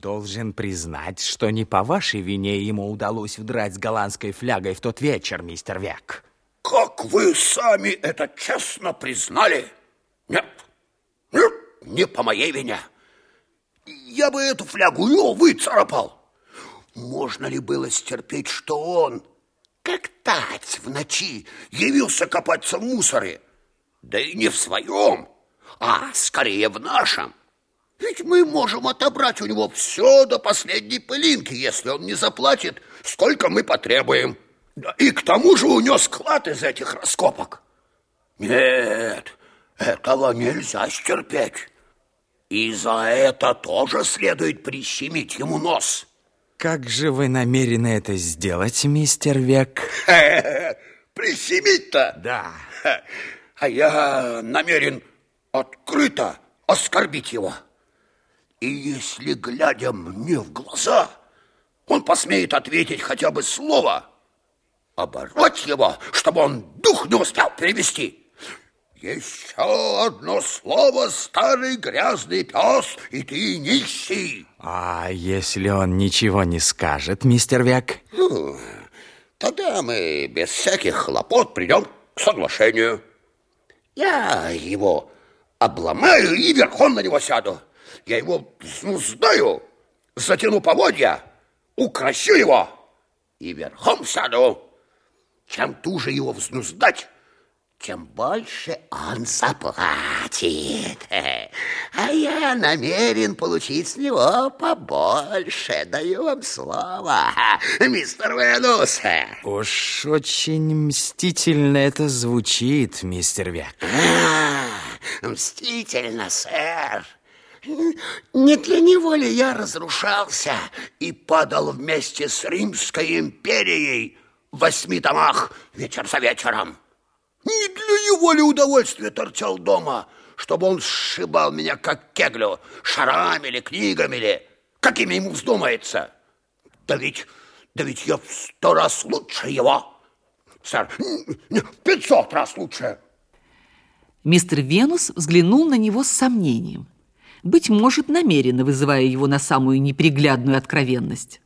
Должен признать, что не по вашей вине ему удалось удрать с голландской флягой в тот вечер, мистер Век. Как вы сами это честно признали? Нет, нет, не по моей вине. Я бы эту флягу ну, выцарапал. Можно ли было стерпеть, что он, как тать в ночи, явился копаться в мусоре? Да и не в своем, а скорее в нашем. Ведь мы можем отобрать у него все до последней пылинки, если он не заплатит, сколько мы потребуем. И к тому же унес клад из этих раскопок. Нет, этого нельзя стерпеть. И за это тоже следует прищемить ему нос. Как же вы намерены это сделать, мистер Век? Прищемить-то? Да. А я намерен открыто оскорбить его. И если, глядя мне в глаза, он посмеет ответить хотя бы слово, обороть его, чтобы он дух не успел перевести. Еще одно слово, старый грязный пес, и ты нищий. А если он ничего не скажет, мистер Век? Ну, тогда мы без всяких хлопот придем к соглашению. Я его обломаю и верхом на него сяду. Я его знаю, затяну поводья, укращу его и верхом сяду. Чем туже его взнуздать, тем больше он заплатит. А я намерен получить с него побольше. Даю вам слово, мистер Венус. Уж очень мстительно это звучит, мистер Век. А, мстительно, сэр. Не для него ли я разрушался и падал вместе с Римской империей в восьми домах вечер за вечером? Не для его ли удовольствия торчал дома, чтобы он сшибал меня, как кеглю, шарами или книгами или какими ему вздумается? Да ведь, да ведь я в сто раз лучше его, сэр, пятьсот раз лучше. Мистер Венус взглянул на него с сомнением быть может, намеренно вызывая его на самую неприглядную откровенность.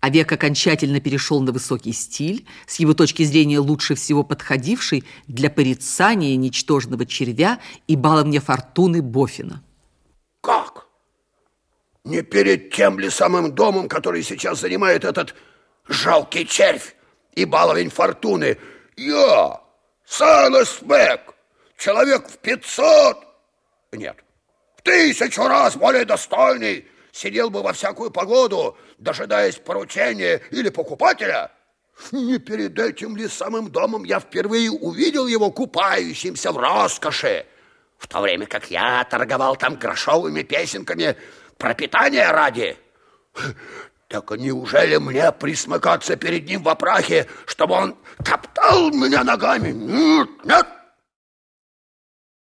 А век окончательно перешел на высокий стиль, с его точки зрения лучше всего подходивший для порицания ничтожного червя и баловня фортуны Бофина. Как? Не перед тем ли самым домом, который сейчас занимает этот жалкий червь и баловень фортуны? Я, Сайлас Бек, человек в пятьсот... Нет, тысячу раз более достойный, сидел бы во всякую погоду, дожидаясь поручения или покупателя. Не перед этим ли самым домом я впервые увидел его купающимся в роскоши, в то время как я торговал там грошовыми песенками пропитания ради. Так неужели мне присмыкаться перед ним в опрахе, чтобы он топтал меня ногами? Нет, нет,